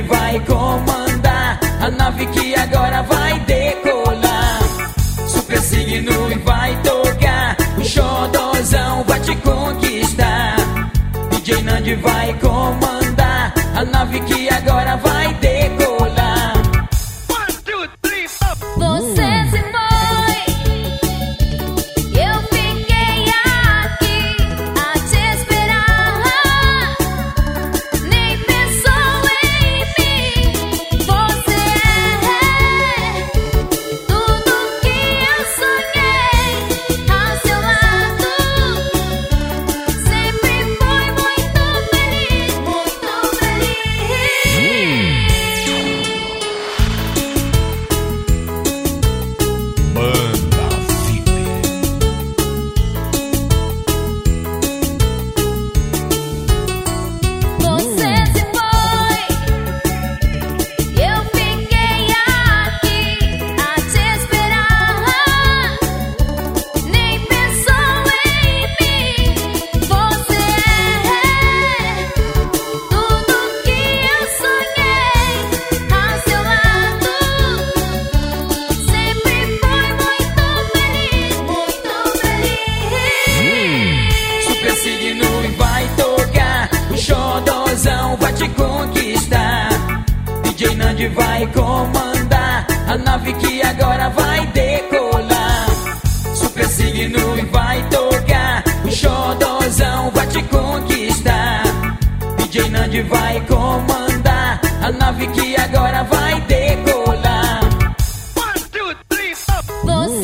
Vai comandar a nave que agora vai decolar. Super signo e vai tocar, o xodozão vai te conquistar. DJ Nandi vai comandar a nave que agora vai decolar. paixão vai te conquistar. DJ Nandi vai comandar a nave que agora vai decolar. Super signo vai tocar, o xodozão vai te conquistar. DJ Nandi vai comandar a nave que agora vai decolar. One, two, three, four.